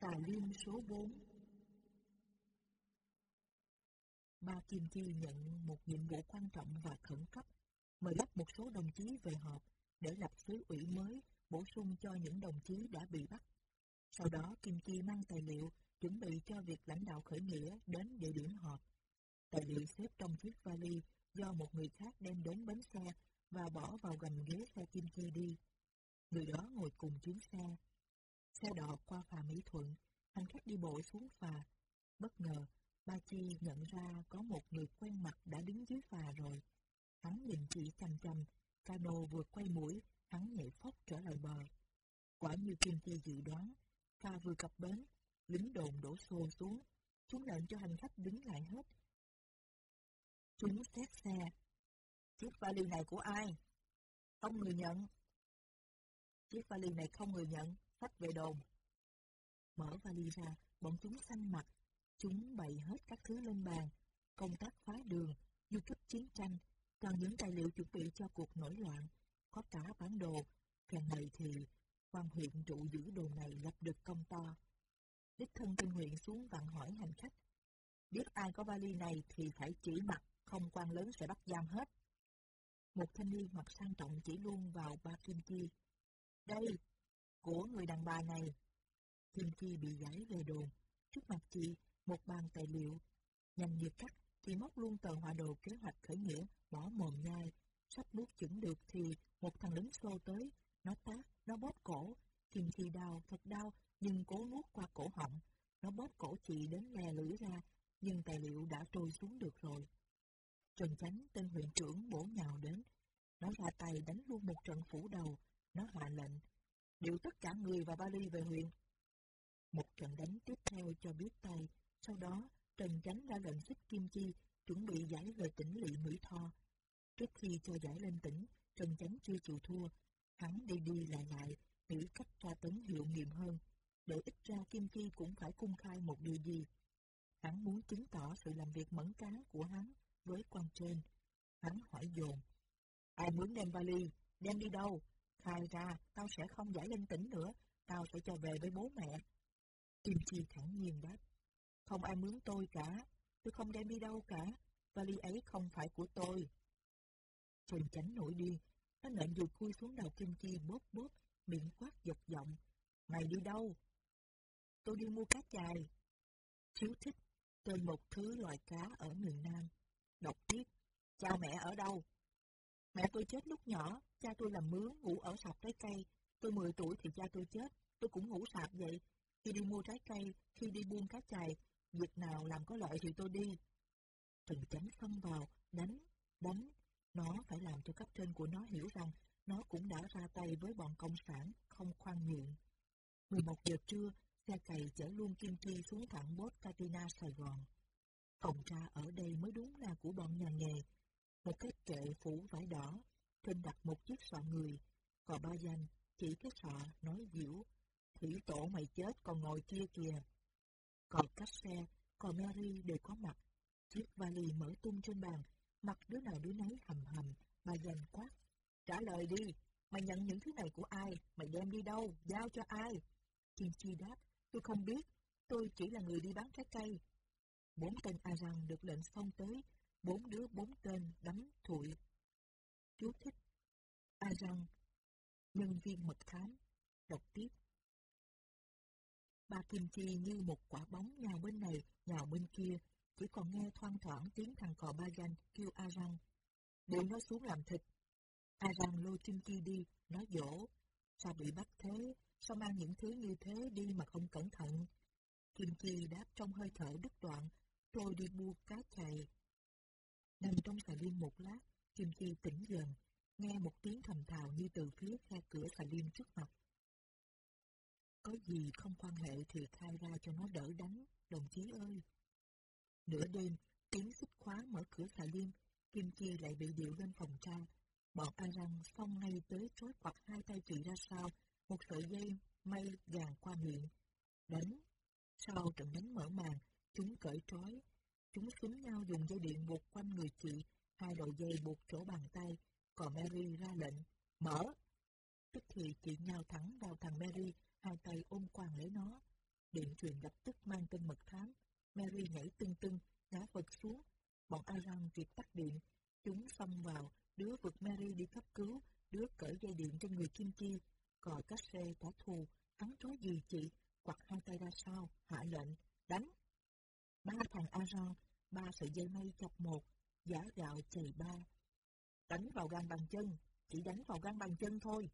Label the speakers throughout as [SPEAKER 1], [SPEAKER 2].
[SPEAKER 1] Tà Liêm số 4 Ba Kim Chi nhận một nhiệm vụ quan trọng và khẩn cấp, mời gấp một số đồng chí về họp để lập xứ ủy mới, bổ sung cho những đồng chí đã bị bắt. Sau đó Kim Chi mang tài liệu chuẩn bị cho việc lãnh đạo khởi nghĩa đến địa điểm họp. Tài liệu xếp trong chiếc vali do một người khác đem đến bến xe và bỏ vào gầm ghế xe Kim Chi đi. Người đó ngồi cùng chuyến xe. Xe đò qua phà Mỹ Thuận, hành khách đi bộ xuống phà. Bất ngờ, Ba Chi nhận ra có một người quen mặt đã đứng dưới phà rồi. Hắn nhìn chị chằm chằm cano vừa quay mũi, hắn nhảy phóc trở lại bờ. Quả như Kim Chi dự đoán, phà vừa cập bến, lính đồn đổ xô xuống. Chúng lệnh cho hành khách đứng lại hết. Chúng xét xe. Chiếc vali này của ai? Không người nhận. Chiếc vali này không người nhận, sách về đồn. Mở vali ra, bọn chúng xanh mặt. Chúng bày hết các thứ lên bàn. Công tác phá đường, du kích chiến tranh, còn những tài liệu chuẩn bị cho cuộc nổi loạn. Có cả bản đồ. Càng này thì quan huyện trụ giữ đồn này lập được công to. Đích thân tên huyện xuống vặn hỏi hành khách. Biết ai có vali này thì phải chỉ mặt, không quan lớn sẽ bắt giam hết. Một thanh niên mặc sang trọng chỉ luôn vào ba kim chi. Đây, của người đàn bà này. Kim chi bị giải về đồn. Trước mặt chị, một bàn tài liệu. Nhanh như cắt, chị móc luôn tờ họa đồ kế hoạch khởi nghĩa, bỏ mồm nhai. Sắp nuốt chửng được thì một thằng lính xô tới. Nó tát, nó bóp cổ. Kim chi đau, thật đau, nhưng cố nuốt qua cổ họng. Nó bóp cổ chị đến lè lưỡi ra, nhưng tài liệu đã trôi xuống được rồi. Trần Chánh, tên huyện trưởng bổ nhào đến. Nó ra tay đánh luôn một trận phủ đầu. Nó hạ lệnh, điều tất cả người và Bali về huyện. Một trận đánh tiếp theo cho biết tay. Sau đó, Trần Chánh ra lệnh xích Kim Chi, chuẩn bị giải về tỉnh lỵ Mỹ Tho. Trước khi cho giải lên tỉnh, Trần Chánh chưa chịu thua. Hắn đi đi lại lại, nghĩ cách tra tấn hiệu nghiệm hơn, để ít ra Kim Chi cũng phải cung khai một điều gì. Hắn muốn chứng tỏ sự làm việc mẫn cán của hắn với quan trên. Hắn hỏi dồn. Ai muốn đem vali? Đem đi đâu? Khai ra, tao sẽ không giải lên tỉnh nữa. Tao sẽ cho về với bố mẹ. Kim Chi thẳng nhiên đáp. Không ai mướn tôi cả. Tôi không đem đi đâu cả. Vali ấy không phải của tôi. Trần Chánh nổi điên. Nó nện dù khui xuống đầu Kim Chi bóp bóp, miệng quát giật giọng. Mày đi đâu? Tôi đi mua cá chài. Chiếu thích, tên một thứ loài cá ở miền Nam. Đọc tiếp, cha mẹ ở đâu? Mẹ tôi chết lúc nhỏ, cha tôi làm mướn, ngủ ở sạp trái cây. Tôi 10 tuổi thì cha tôi chết, tôi cũng ngủ sạp vậy. Khi đi mua trái cây, khi đi buôn cá chài, việc nào làm có lợi thì tôi đi. Trần Chánh xông vào, đánh, đánh. Nó phải làm cho cấp trên của nó hiểu rằng nó cũng đã ra tay với bọn cộng sản, không khoan nhượng. 11 giờ trưa, xe cày chở luôn Kim Chi xuống thẳng bốt Katina Sài Gòn. Phòng tra ở đây mới đúng là của bọn nhà nghề. Một cái kệ phủ vải đỏ, trên đặt một chiếc sọ người, còn ba danh chỉ cái sọ nói diễu. Thủy tổ mày chết còn ngồi kia kìa. Còn cách xe, còn Mary đều có mặt. Chiếc vali mở tung trên bàn, mặt đứa nào đứa nấy hầm hầm, ba danh quát. Trả lời đi, mày nhận những thứ này của ai, mày đem đi đâu, giao cho ai? Kim Chi đáp, tôi không biết, tôi chỉ là người đi bán trái cây. Bốn tên A Răng được lệnh phong tới, bốn đứa bốn tên đấm thụi. Chú thích. A Răng, nhân viên mật thám, đọc tiếp. Ba Kim Chi như một quả bóng nhào bên này, nhào bên kia, chỉ còn nghe thoang thoảng tiếng thằng cò ba danh kêu A Răng. Để nó xuống làm thịt. A Răng lôi Kim Chi đi, nó dỗ. Sao bị bắt thế? Sao mang những thứ như thế đi mà không cẩn thận? Kim Chi đáp trong hơi thở đứt đoạn, tôi đi mua cá chày. Nằm trong xà liên một lát, Kim Chi tỉnh dần, nghe một tiếng thầm thào như từ phía khe cửa xà liêm trước mặt. Có gì không quan hệ thì khai ra cho nó đỡ đánh, đồng chí ơi. Nửa đêm, tiếng xích khóa mở cửa xà liêm, Kim Chi lại bị điệu lên phòng trang. Bọn A Răng xông ngay tới trói quặt hai tay chị ra sau, một sợi dây may gàn qua miệng. Đánh. Sau trận đánh mở màn, chúng cởi trói. Chúng xúm nhau dùng dây điện buộc quanh người chị, hai đầu dây buộc chỗ bàn tay, còn Mary ra lệnh, mở. Tức thì chị nhào thẳng vào thằng Mary, hai tay ôm quàng lấy nó. Điện truyền lập tức mang tên mật thám. Mary nhảy tưng tưng, ngã vật xuống. Bọn Aran kịp tắt điện. Chúng xông vào, đứa vượt Mary đi cấp cứu, đứa cởi dây điện trên người Kim Chi. Còi cách xe trả thù, hắn trói gì chị, quặt hai tay ra sau, hạ lệnh, đánh. Ba thằng Aran, ba sợi dây mây chọc một, giả gạo chày ba. Đánh vào gan bằng chân, chỉ đánh vào gan bằng chân thôi.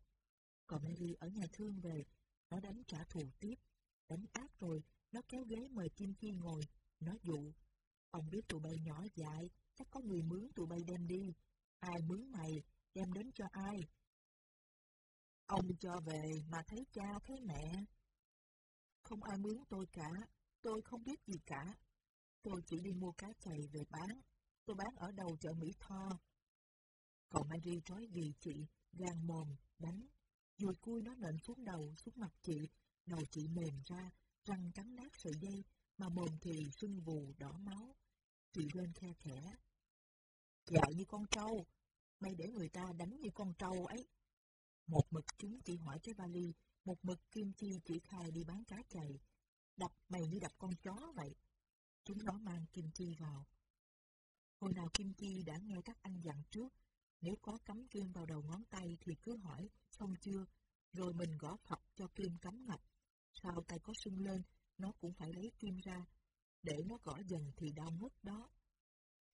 [SPEAKER 1] Còn Mary ở nhà thương về, nó đánh trả thù tiếp. Đánh ác rồi, nó kéo ghế mời Kim Chi ngồi, nó dụ. Ông biết tụi bay nhỏ dại, chắc có người mướn tụi bay đem đi. Ai mướn mày, đem đến cho ai? Ông cho về mà thấy cha thấy mẹ. Không ai mướn tôi cả, tôi không biết gì cả. Tôi chỉ đi mua cá chày về bán. Tôi bán ở đầu chợ Mỹ Tho. Còn Mary trói gì chị, gan mồm, đánh. Dùi cui nó nện xuống đầu, xuống mặt chị. Đầu chị mềm ra, răng cắn nát sợi dây, mà mồm thì sưng vù, đỏ máu. Chị lên khe khẽ. Dạo như con trâu, mày để người ta đánh như con trâu ấy. Một mực chúng chỉ hỏi cái vali, một mực Kim Chi chỉ khai đi bán cá chày. Đập mày như đập con chó vậy. Chúng nó mang Kim Chi vào. Hồi nào Kim Chi đã nghe các anh dặn trước, nếu có cắm kim vào đầu ngón tay thì cứ hỏi, xong chưa, rồi mình gõ phập cho kim cắm ngập. Sau tay có sưng lên, nó cũng phải lấy kim ra, để nó gõ dần thì đau ngất đó.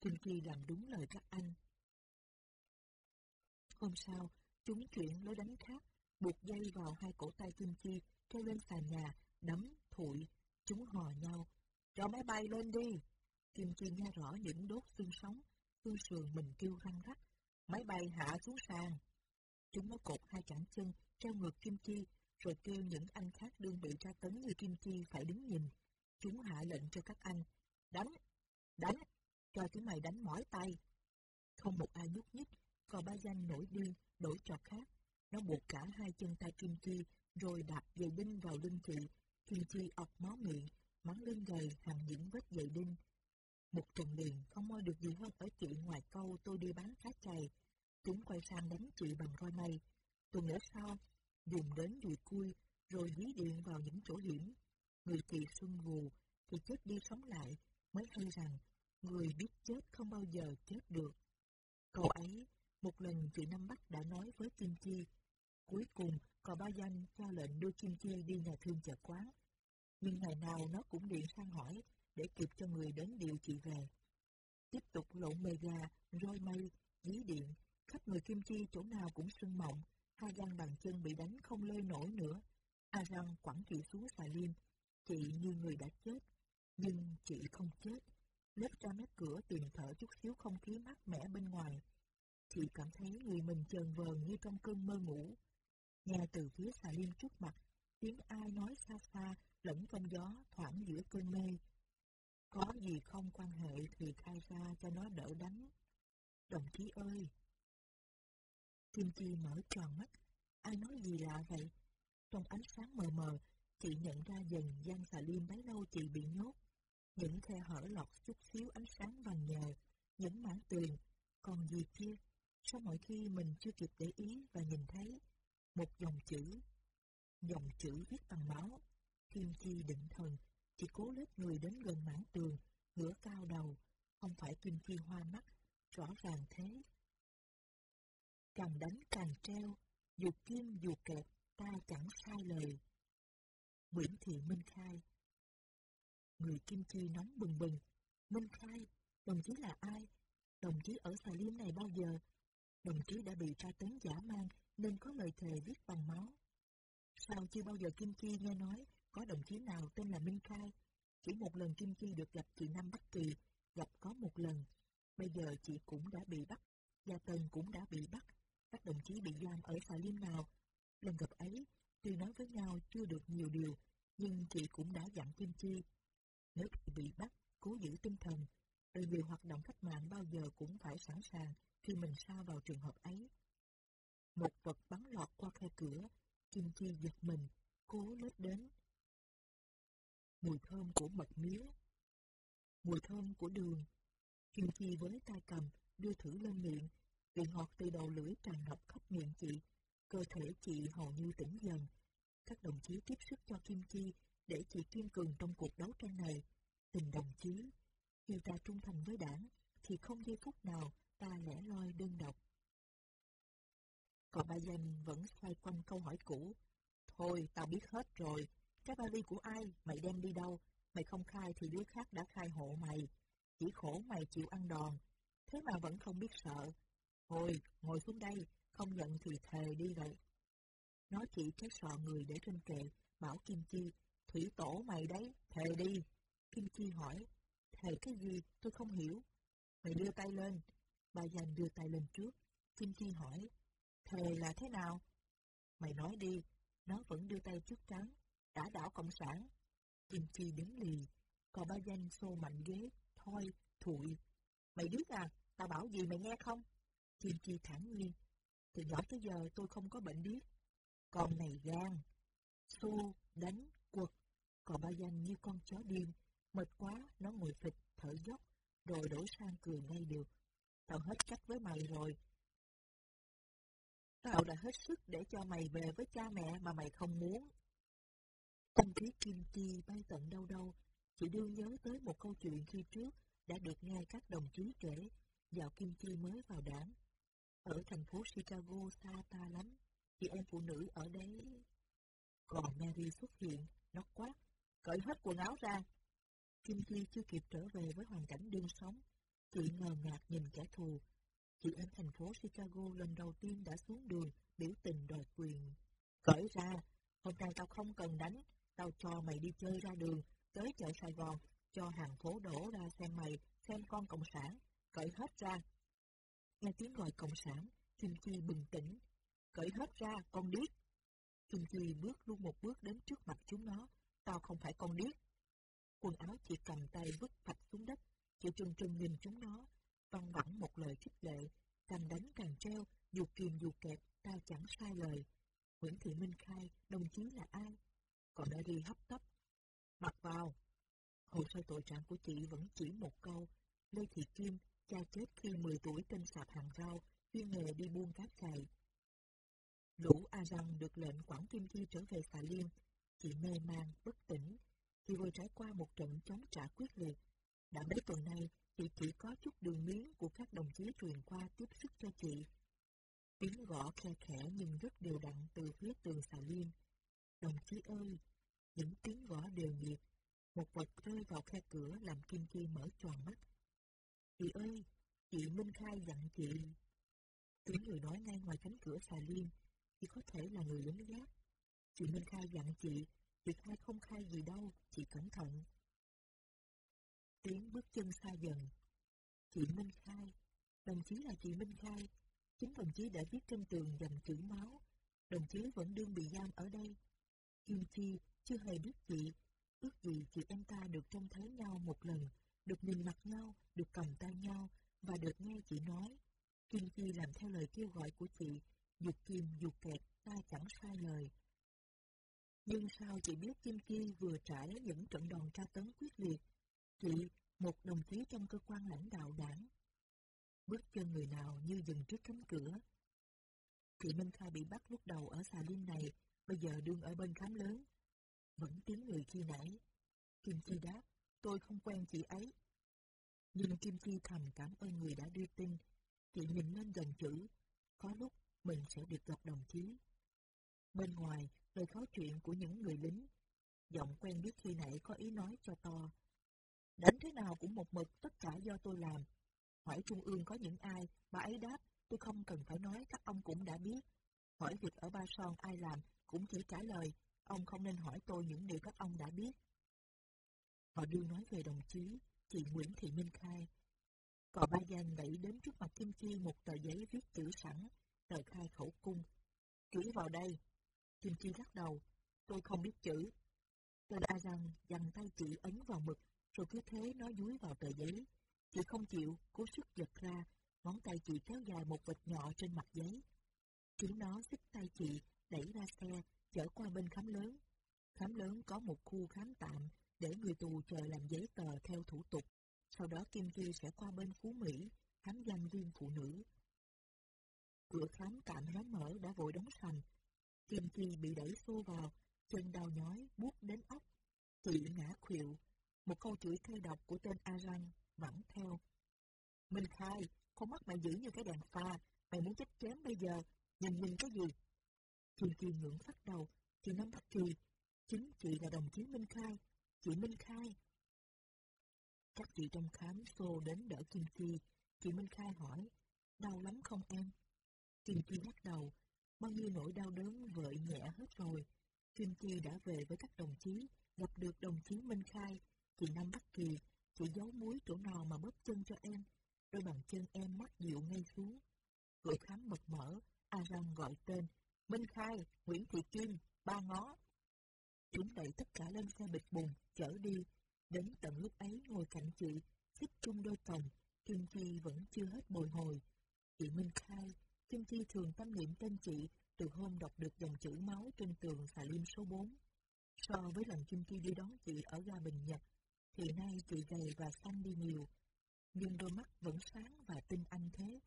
[SPEAKER 1] Kim Chi làm đúng lời các anh. Hôm sau, chúng chuyển lối đánh khác, buộc dây vào hai cổ tay Kim Chi, treo lên sàn nhà, đấm, thụi. Chúng hò nhau. Cho máy bay lên đi. Kim Chi nghe rõ những đốt xương sống, xương sườn mình kêu răng rắc. Máy bay hạ xuống sàn. Chúng nó cột hai cẳng chân, treo ngược Kim Chi, rồi kêu những anh khác đương bị tra tấn như Kim Chi phải đứng nhìn. Chúng hạ lệnh cho các anh. Đánh! Đánh! Cho chúng mày đánh mỏi tay. Không một ai nhúc nhích, còn ba danh nổi điên, đổi trò khác. Nó buộc cả hai chân tay Kim Chi, rồi đạp giày đinh vào lưng chị. Kim Chi ọc máu miệng, mắng lên gầy hàng những vết giày đinh. Một tuần liền không moi được gì hơn ở chị ngoài câu tôi đi bán cá chày. Chúng quay sang đánh chị bằng roi mây. Tuần lễ sau, dùng đến dùi cui, rồi dí điện vào những chỗ hiểm. Người chị xuân gù, thì chết đi sống lại, mới hay rằng người biết chết không bao giờ chết được. Câu ấy, một lần chị Năm Bắc đã nói với Kim Chi. Cuối cùng, cò ba danh cho lệnh đưa Kim Chi đi nhà thương chợ quán. Nhưng ngày nào nó cũng điện sang hỏi, để kịp cho người đến điều chị về. Tiếp tục lộn mề gà, roi mây, dí điện, khắp người Kim Chi chỗ nào cũng sưng mộng, hai gan bàn chân bị đánh không lơi nổi nữa. A răng quẳng chị xuống xà liêm, chị như người đã chết, nhưng chị không chết. Lết ra mép cửa tìm thở chút xíu không khí mát mẻ bên ngoài. Chị cảm thấy người mình chờn vờn như trong cơn mơ ngủ. Nghe từ phía xà liêm trước mặt, tiếng ai nói xa xa, lẫn trong gió thoảng giữa cơn mê. Có gì không quan hệ thì khai ra cho nó đỡ đánh. Đồng chí ơi! Kim Chi mở tròn mắt. Ai nói gì lạ vậy? Trong ánh sáng mờ mờ, chị nhận ra dần gian xà liêm bấy lâu chị bị nhốt. Những khe hở lọt chút xíu ánh sáng vàng nhờ, những mảng tường. Còn gì kia? Sao mọi khi mình chưa kịp để ý và nhìn thấy? Một dòng chữ. Dòng chữ viết bằng máu. Kim Chi định thần, chỉ cố lết người đến gần mảng tường, ngửa cao đầu, không phải Kim Chi hoa mắt, rõ ràng thế. Càng đánh càng treo, dù kim dù kẹp, ta chẳng sai lời. Nguyễn Thị Minh Khai Người Kim Chi nóng bừng bừng. Minh Khai, đồng chí là ai? Đồng chí ở xà liêm này bao giờ? Đồng chí đã bị tra tấn giả mang nên có lời thề viết bằng máu. Sao chưa bao giờ Kim Chi nghe nói có đồng chí nào tên là Minh Khai? Chỉ một lần Kim Chi được gặp chị Năm Bắc Kỳ, gặp có một lần. Bây giờ chị cũng đã bị bắt, Gia Tân cũng đã bị bắt. Các đồng chí bị giam ở xà liêm nào? Lần gặp ấy, tuy nói với nhau chưa được nhiều điều, nhưng chị cũng đã dặn Kim Chi. Nếu chị bị bắt, cố giữ tinh thần, đời người hoạt động cách mạng bao giờ cũng phải sẵn sàng khi mình sa vào trường hợp ấy. Một vật bắn lọt qua khe cửa, Kim Chi giật mình, cố lết đến. Mùi thơm của mật mía, mùi thơm của đường. Kim Chi với tay cầm, đưa thử lên miệng, vị ngọt từ đầu lưỡi tràn ngập khắp miệng chị, cơ thể chị hầu như tỉnh dần. Các đồng chí tiếp sức cho Kim Chi, để chị kiên cường trong cuộc đấu tranh này. Tình đồng chí, khi ta trung thành với đảng, thì không giây phút nào ta lẻ loi đơn độc. Còn ba danh vẫn xoay quanh câu hỏi cũ. Thôi, tao biết hết rồi. Cái vali của ai, mày đem đi đâu? Mày không khai thì đứa khác đã khai hộ mày. Chỉ khổ mày chịu ăn đòn. Thế mà vẫn không biết sợ. Thôi, ngồi xuống đây, không giận thì thề đi vậy. Nó chỉ cái sọ người để trên kệ, bảo Kim Chi, thủy tổ mày đấy, thề đi. Kim Chi hỏi, thề cái gì, tôi không hiểu. Mày đưa tay lên. bà dành đưa tay lên trước. Kim Chi hỏi, thề là thế nào? Mày nói đi, nó vẫn đưa tay trước trắng, đã đảo Cộng sản. Kim Chi đứng lì, còn ba danh xô mạnh ghế, thôi, thụi. Mày biết à, tao bảo gì mày nghe không? Kim Chi thẳng nhiên, từ nhỏ tới giờ tôi không có bệnh điếc. Con này gan, xô, đánh, quật, còn ba danh như con chó điên, mệt quá, nó ngồi phịch, thở dốc, rồi đổi sang cười ngay được. Tao hết cách với mày rồi. Tao đã hết sức để cho mày về với cha mẹ mà mày không muốn. Tâm trí Kim Chi bay tận đâu đâu, chị đương nhớ tới một câu chuyện khi trước đã được nghe các đồng chí kể, dạo Kim Chi mới vào đảng. Ở thành phố Chicago xa ta lắm, chị em phụ nữ ở đấy. Còn Mary xuất hiện, nó quát, cởi hết quần áo ra. Kim Chi chưa kịp trở về với hoàn cảnh đương sống, chị ngờ ngạt nhìn kẻ thù. Chị em thành phố Chicago lần đầu tiên đã xuống đường biểu tình đòi quyền. Cởi ra, hôm nay tao không cần đánh, tao cho mày đi chơi ra đường, tới chợ Sài Gòn, cho hàng phố đổ ra xem mày, xem con Cộng sản, cởi hết ra. Nghe tiếng gọi Cộng sản, Kim Chi bừng tỉnh. Cởi hết ra, con điếc. Kim Chi bước luôn một bước đến trước mặt chúng nó. Tao không phải con điếc. Quần áo chỉ cầm tay vứt phạch xuống đất. Chị trừng trừng nhìn chúng nó. Văn vẳng một lời khích lệ. Càng đánh càng treo, dù kìm dù kẹp, ta chẳng sai lời. Nguyễn Thị Minh khai, đồng chí là ai? Còn đã đi hấp tấp. Mặc vào. Hồ sơ tội trạng của chị vẫn chỉ một câu. Lê Thị Kim, cha chết khi 10 tuổi trên sạp hàng rau, chuyên nghề đi buôn cát chày Lũ A Răng được lệnh quản Kim Chi trở về xà liêm Chị mê man, bất tỉnh. Chị vừa trải qua một trận chống trả quyết liệt. Đã mấy tuần nay, chị chỉ có chút đường miếng của các đồng chí truyền qua tiếp sức cho chị. Tiếng gõ khe khẽ nhưng rất đều đặn từ phía tường xà liêm Đồng chí ơi! Những tiếng gõ đều nhịp. Một vật rơi vào khe cửa làm Kim Chi mở tròn mắt. Chị ơi! Chị Minh Khai dặn chị. Tiếng người nói ngay ngoài cánh cửa xà Liên chỉ có thể là người lính gác. Chị Minh Khai dặn chị, chị Khai không khai gì đâu, chị cẩn thận. Tiếng bước chân xa dần. Chị Minh Khai, đồng chí là chị Minh Khai, chính đồng chí đã viết trên tường dòng chữ máu, đồng chí vẫn đương bị giam ở đây. Kim Chi chưa hề biết chị, ước gì chị em ta được trông thấy nhau một lần, được nhìn mặt nhau, được cầm tay nhau, và được nghe chị nói. Kim Chi làm theo lời kêu gọi của chị, Dục kim dục kẹt, ta chẳng sai lời. Nhưng sao chị biết Kim Chi vừa trải những trận đòn tra tấn quyết liệt? Chị, một đồng chí trong cơ quan lãnh đạo đảng. Bước chân người nào như dừng trước cánh cửa. Chị Minh Kha bị bắt lúc đầu ở xà lim này, bây giờ đương ở bên khám lớn. Vẫn tiếng người khi nãy. Kim Chi đáp, tôi không quen chị ấy. Nhưng Kim Chi thầm cảm ơn người đã đưa tin. Chị nhìn lên gần chữ. Có lúc mình sẽ được gặp đồng chí. Bên ngoài, lời khó chuyện của những người lính. Giọng quen biết khi nãy có ý nói cho to. Đánh thế nào cũng một mực, tất cả do tôi làm. Hỏi Trung ương có những ai, bà ấy đáp, tôi không cần phải nói, các ông cũng đã biết. Hỏi việc ở Ba Son ai làm, cũng chỉ trả lời, ông không nên hỏi tôi những điều các ông đã biết. Họ đưa nói về đồng chí, chị Nguyễn Thị Minh Khai. Cò ba Giang đẩy đến trước mặt Kim Chi một tờ giấy viết chữ sẵn, tờ khai khẩu cung. Ký vào đây. Kim Chi lắc đầu. Tôi không biết chữ. Cò Ba Giang dằn tay chị ấn vào mực, rồi cứ thế nó dúi vào tờ giấy. Chị không chịu, cố sức giật ra, ngón tay chị kéo dài một vệt nhỏ trên mặt giấy. Chúng nó xích tay chị, đẩy ra xe, chở qua bên khám lớn. Khám lớn có một khu khám tạm để người tù chờ làm giấy tờ theo thủ tục. Sau đó Kim Chi sẽ qua bên Phú Mỹ, khám giam riêng phụ nữ, Cửa khám tạm hé mở đã vội đóng sành. Kim Chi bị đẩy xô vào, chân đau nhói, buốt đến óc. Chị ngã khuỵu, một câu chửi thê độc của tên Aran vẫn theo. Minh Khai, con mắt mày giữ như cái đèn pha, mày muốn chết chém bây giờ, nhìn nhìn cái gì? Kim Chi ngưỡng phát đầu, chị Năm Bắc Kỳ, chính chị là đồng chí Minh Khai, chị Minh Khai. Các chị trong khám xô đến đỡ Kim Chi, chị Minh Khai hỏi, đau lắm không em? Kim Chi lắc đầu, bao nhiêu nỗi đau đớn vợi nhẹ hết rồi. Kim Chi đã về với các đồng chí, gặp được đồng chí Minh Khai, chị Năm Bắc Kỳ, chị giấu muối chỗ nào mà bóp chân cho em, đôi bàn chân em mắt dịu ngay xuống. Cửa khám mật mở, A Răng gọi tên, Minh Khai, Nguyễn Thị Kim, ba ngó. Chúng đẩy tất cả lên xe bịch bùng, chở đi. Đến tận lúc ấy ngồi cạnh chị, xích chung đôi phòng, Kim Chi vẫn chưa hết bồi hồi. Chị Minh Khai, Kim Chi thường tâm niệm tên chị từ hôm đọc được dòng chữ máu trên tường xà lim số 4. So với lần Kim Chi đi đón chị ở ga Bình Nhật, thì nay chị gầy và xanh đi nhiều. Nhưng đôi mắt vẫn sáng và tinh anh thế.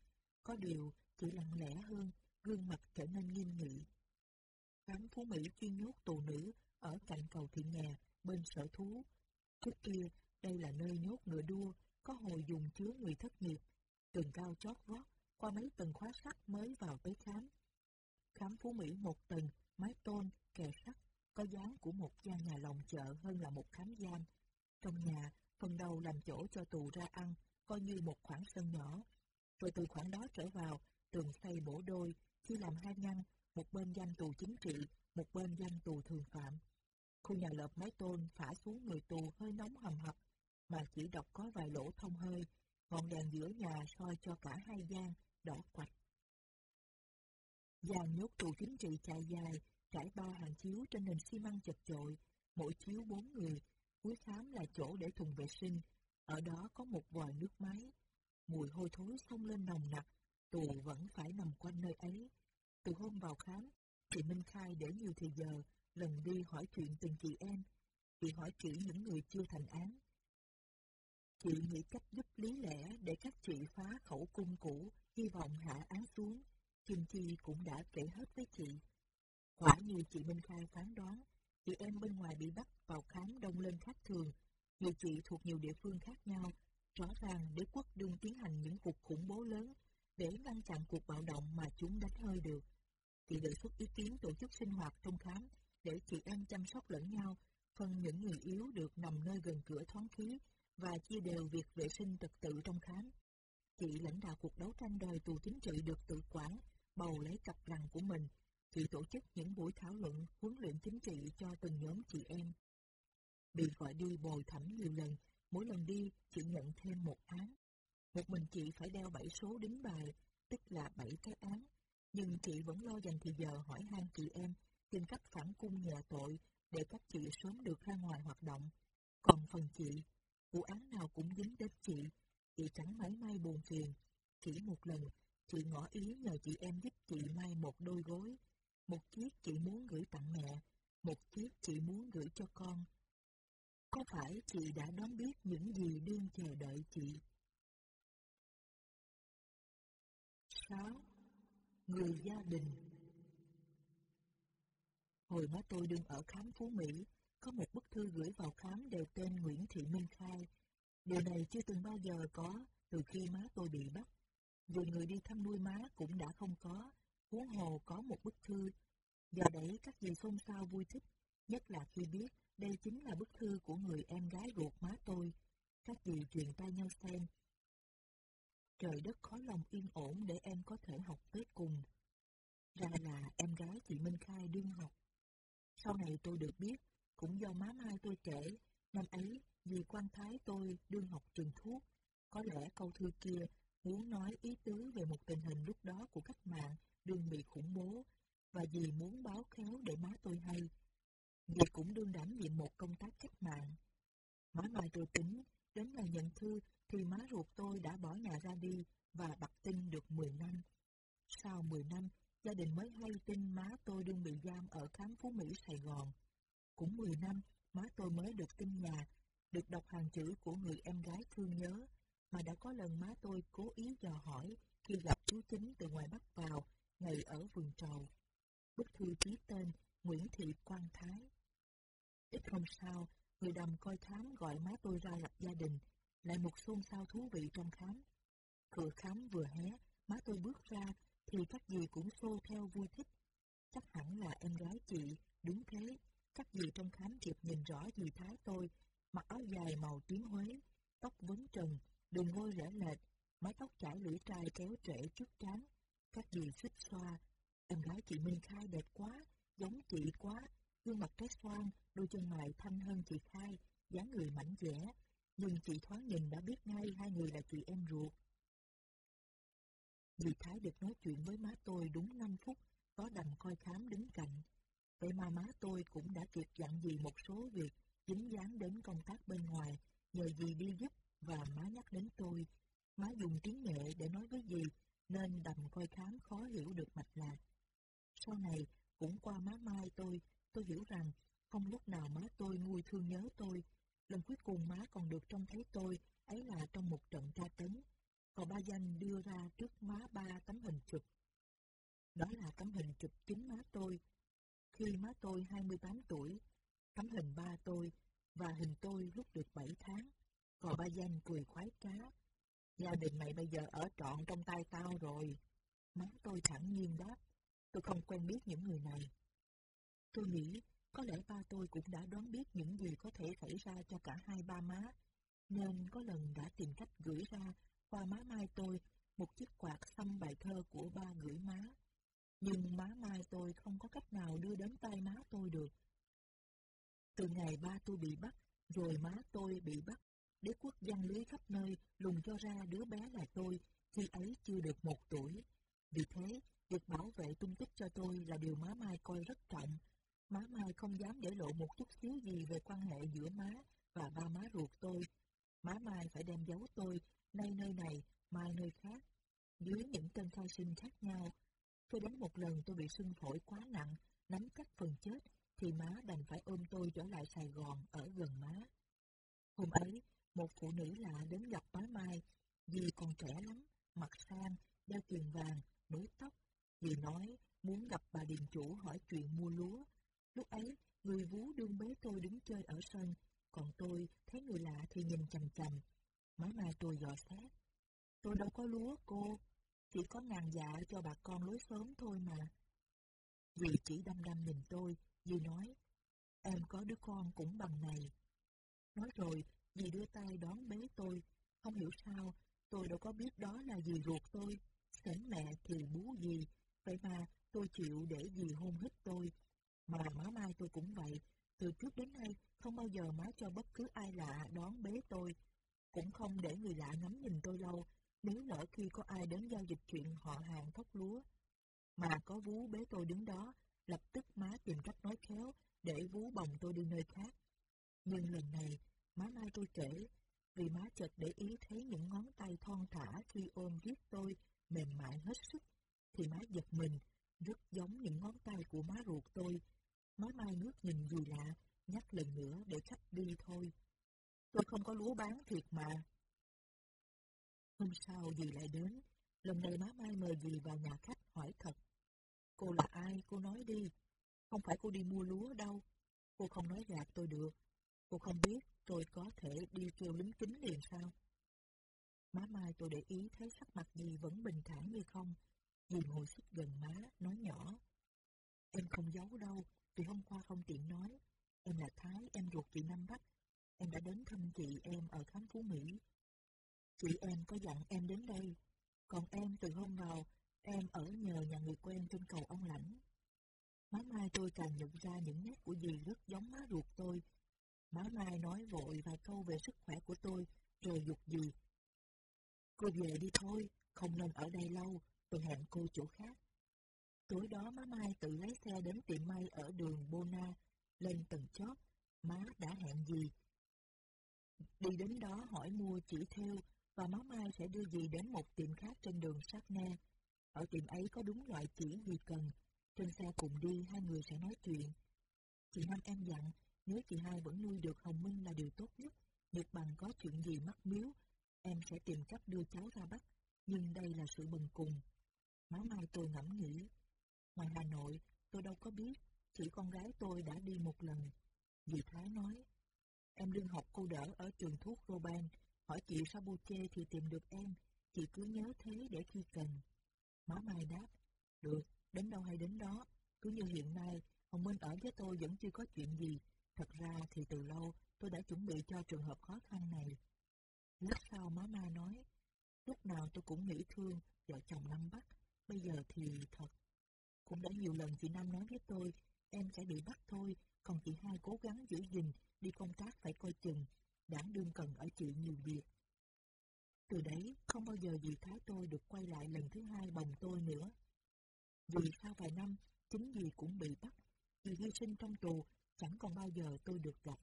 [SPEAKER 1] Có điều, chị lặng lẽ hơn, gương mặt trở nên nghiêm nghị. Khám Phú Mỹ chuyên nhốt tù nữ ở cạnh cầu Thị Nghè, bên sở thú. Trước kia, đây là nơi nhốt ngựa đua, có hồi dùng chứa người thất nghiệp, tường cao chót vót, qua mấy tầng khóa sắt mới vào tới khám. Khám Phú Mỹ một tầng, mái tôn, kè sắt, có dáng của một gian nhà lòng chợ hơn là một khám giam. Trong nhà, phần đầu làm chỗ cho tù ra ăn, coi như một khoảng sân nhỏ. Rồi từ khoảng đó trở vào, tường xây bổ đôi, chia làm hai ngăn, một bên giam tù chính trị, một bên giam tù thường phạm. Khu nhà lợp mái tôn phả xuống người tù hơi nóng hầm hập, mà chỉ đọc có vài lỗ thông hơi, ngọn đèn giữa nhà soi cho cả hai gian, đỏ quạch. Gian nhốt tù chính trị chạy dài, trải ba hàng chiếu trên nền xi măng chật chội, mỗi chiếu bốn người, cuối khám là chỗ để thùng vệ sinh, ở đó có một vòi nước máy. Mùi hôi thối xông lên nồng nặc, tù vẫn phải nằm quanh nơi ấy. Từ hôm vào khám, chị Minh Khai để nhiều thời giờ, lần đi hỏi chuyện từng chị em. Chị hỏi kỹ những người chưa thành án. Chị nghĩ cách giúp lý lẽ để các chị phá khẩu cung cũ, hy vọng hạ án xuống. Kim Chi cũng đã kể hết với chị. Quả như chị Minh Khai phán đoán, chị em bên ngoài bị bắt vào khám đông lên khác thường. Nhiều chị thuộc nhiều địa phương khác nhau. Rõ ràng đế quốc đương tiến hành những cuộc khủng bố lớn để ngăn chặn cuộc bạo động mà chúng đánh hơi được. Chị đề xuất ý kiến tổ chức sinh hoạt trong khám để chị em chăm sóc lẫn nhau, phân những người yếu được nằm nơi gần cửa thoáng khí và chia đều việc vệ sinh trật tự trong khám. Chị lãnh đạo cuộc đấu tranh đòi tù chính trị được tự quản, bầu lấy cặp rằng của mình. Chị tổ chức những buổi thảo luận, huấn luyện chính trị cho từng nhóm chị em. Bị gọi đi bồi thẩm nhiều lần, mỗi lần đi chị nhận thêm một án. Một mình chị phải đeo bảy số đính bài, tức là bảy cái án. Nhưng chị vẫn lo dành thời giờ hỏi han chị em, tìm cách phản cung nhà tội để các chị sớm được ra ngoài hoạt động. Còn phần chị, vụ án nào cũng dính đến chị, chị chẳng mấy may buồn phiền. Chỉ một lần, chị ngỏ ý nhờ chị em giúp chị may một đôi gối. Một chiếc chị muốn gửi tặng mẹ, một chiếc chị muốn gửi cho con. Có phải chị đã đoán biết những gì đương chờ đợi chị? 6. Người gia đình Hồi má tôi đương ở khám Phú Mỹ, có một bức thư gửi vào khám đều tên Nguyễn Thị Minh Khai. Điều này chưa từng bao giờ có từ khi má tôi bị bắt. rồi người đi thăm nuôi má cũng đã không có, huống hồ có một bức thư. Do đấy các dì xôn xao vui thích, nhất là khi biết đây chính là bức thư của người em gái ruột má tôi. Các dì truyền tay nhau xem. Trời đất khó lòng yên ổn để em có thể học tới cùng. Ra là em gái chị Minh Khai đương học. Sau này tôi được biết, cũng do má mai tôi kể, năm ấy vì quan thái tôi đương học trường thuốc. Có lẽ câu thư kia muốn nói ý tứ về một tình hình lúc đó của cách mạng đương bị khủng bố, và vì muốn báo khéo để má tôi hay. vì cũng đương đảm nhiệm một công tác cách mạng. Má mai tôi tính, đến ngày nhận thư thì má ruột tôi đã bỏ nhà ra đi và bặt tin được 10 năm. Sau 10 năm, gia đình mới hay tin má tôi đương bị giam ở khám Phú Mỹ, Sài Gòn. Cũng 10 năm, má tôi mới được tin nhà, được đọc hàng chữ của người em gái thương nhớ, mà đã có lần má tôi cố ý dò hỏi khi gặp chú chính từ ngoài Bắc vào, ngày ở vườn trầu. Bức thư ký tên Nguyễn Thị Quang Thái. Ít hôm sau, Người đầm coi khám gọi má tôi ra lập gia đình, lại một xôn xao thú vị trong khám. Cửa khám vừa hé, má tôi bước ra, thì các dì cũng xô theo vui thích. Chắc hẳn là em gái chị, đúng thế. Các dì trong khám kịp nhìn rõ dì Thái tôi, mặc áo dài màu tím Huế, tóc vấn trần, đường ngôi rẽ lệch, mái tóc trải lưỡi trai kéo trễ trước trán. Các dì xích xoa, em gái chị Minh Khai đẹp quá, giống chị quá, gương mặt trái xoan, đôi chân mày thanh hơn chị Khai, dáng người mảnh dẻ, nhưng chị thoáng nhìn đã biết ngay hai người là chị em ruột. Dì Thái được nói chuyện với má tôi đúng 5 phút, có đầm coi khám đứng cạnh. Vậy mà má tôi cũng đã kịp dặn dì một số việc dính dáng đến công tác bên ngoài, nhờ dì đi giúp và má nhắc đến tôi. Má dùng tiếng nghệ để nói với dì, nên đầm coi khám khó hiểu được mạch lạc. Sau này, cũng qua má Mai tôi, tôi hiểu rằng không lúc nào má tôi nguôi thương nhớ tôi. Lần cuối cùng má còn được trông thấy tôi, ấy là trong một trận tra tấn. Còn ba danh đưa ra trước má ba tấm hình chụp. Đó là tấm hình chụp chính má tôi. Khi má tôi 28 tuổi, tấm hình ba tôi và hình tôi lúc được 7 tháng. Còn ba danh cười khoái trá. Gia đình mày bây giờ ở trọn trong tay tao rồi. Má tôi thẳng nhiên đáp. Tôi không quen biết những người này. Tôi nghĩ có lẽ ba tôi cũng đã đoán biết những gì có thể xảy ra cho cả hai ba má, nên có lần đã tìm cách gửi ra qua má Mai tôi một chiếc quạt xăm bài thơ của ba gửi má. Nhưng má Mai tôi không có cách nào đưa đến tay má tôi được. Từ ngày ba tôi bị bắt, rồi má tôi bị bắt, đế quốc giăng lưới khắp nơi lùng cho ra đứa bé là tôi, khi ấy chưa được một tuổi. Vì thế, việc bảo vệ tung tích cho tôi là điều má Mai coi rất trọng. Má Mai không dám để lộ một chút xíu gì về quan hệ giữa má và ba má ruột tôi. Má Mai phải đem giấu tôi nay nơi này, mai nơi khác, dưới những cơn khai sinh khác nhau. Cho đến một lần tôi bị sưng phổi quá nặng, nắm cắt phần chết, thì má đành phải ôm tôi trở lại Sài Gòn ở gần má. Hôm ấy, một phụ nữ lạ đến gặp má Mai, vì còn trẻ lắm, mặt sang, đeo tiền vàng, nối tóc. vì nói muốn gặp bà điền chủ hỏi chuyện mua lúa. Lúc ấy, người vú đương bế tôi đứng chơi ở sân, còn tôi thấy người lạ thì nhìn chằm chằm. Má mai tôi dò xét. Tôi đâu có lúa cô, chỉ có ngàn dạ cho bà con lối sớm thôi mà. Dì chỉ đăm đăm nhìn tôi, dì nói, em có đứa con cũng bằng này. Nói rồi, dì đưa tay đón bế tôi, không hiểu sao, tôi đâu có biết đó là dì ruột tôi, sến mẹ thì bú dì, vậy mà tôi chịu để dì hôn hít tôi. Mà má mai tôi cũng vậy, từ trước đến nay không bao giờ má cho bất cứ ai lạ đón bế tôi, cũng không để người lạ ngắm nhìn tôi lâu, nếu lỡ khi có ai đến giao dịch chuyện họ hàng thóc lúa. Mà có vú bế tôi đứng đó, lập tức má tìm cách nói khéo để vú bồng tôi đi nơi khác. Nhưng lần này, má mai tôi kể, vì má chợt để ý thấy những ngón tay thon thả khi ôm giết tôi mềm mại hết sức, thì má giật mình, rất giống những ngón tay của má ruột tôi. Má mai ngước nhìn gì lạ, nhắc lần nữa để khách đi thôi. Tôi không có lúa bán thiệt mà sao dì lại đến, lần này má Mai mời dì vào nhà khách hỏi thật. Cô là ai, cô nói đi. Không phải cô đi mua lúa đâu. Cô không nói gạt tôi được. Cô không biết tôi có thể đi kêu lính kính liền sao? Má Mai tôi để ý thấy sắc mặt dì vẫn bình thản như không. Dì ngồi xích gần má, nói nhỏ. Em không giấu đâu, vì hôm qua không tiện nói. Em là Thái, em ruột chị Nam Bắc, em đã đến thăm chị em ở khám Phú Mỹ. Chị em có dặn em đến đây, còn em từ hôm nào em ở nhờ nhà người quen trên cầu ông lãnh. Má Mai tôi càng nhận ra những nét của dì rất giống má ruột tôi. Má Mai nói vội vài câu về sức khỏe của tôi, rồi dục dì. Cô về đi thôi, không nên ở đây lâu, tôi hẹn cô chỗ khác. Tối đó má Mai tự lấy xe đến tiệm may ở đường Bona, lên tầng chót. Má đã hẹn gì Đi đến đó hỏi mua chỉ theo và má Mai sẽ đưa dì đến một tiệm khác trên đường sát ne. Ở tiệm ấy có đúng loại chỉ gì cần. Trên xe cùng đi hai người sẽ nói chuyện. Chị Năm em dặn, nếu chị hai vẫn nuôi được Hồng Minh là điều tốt nhất. Nhật bằng có chuyện gì mắc miếu, em sẽ tìm cách đưa cháu ra Bắc. Nhưng đây là sự bần cùng. Má Mai tôi ngẫm nghĩ. Ngoài Hà Nội, tôi đâu có biết, chỉ con gái tôi đã đi một lần. Dì Thái nói, Em đương học cô đỡ ở trường thuốc Roban, hỏi chị Sabuche thì tìm được em, chị cứ nhớ thế để khi cần. Má Mai đáp, được, đến đâu hay đến đó, cứ như hiện nay, Hồng Minh ở với tôi vẫn chưa có chuyện gì, thật ra thì từ lâu tôi đã chuẩn bị cho trường hợp khó khăn này. Lát sau má Mai nói, lúc nào tôi cũng nghĩ thương vợ chồng Năm Bắc, bây giờ thì thật. Cũng đã nhiều lần chị Năm nói với tôi, em sẽ bị bắt thôi, còn chị hai cố gắng giữ gìn, đi công tác phải coi chừng, đảng đương cần ở chị nhiều việc. Từ đấy, không bao giờ dì Thái tôi được quay lại lần thứ hai bồng tôi nữa. Vì sau vài năm, chính dì cũng bị bắt, vì hy sinh trong tù, chẳng còn bao giờ tôi được gặp.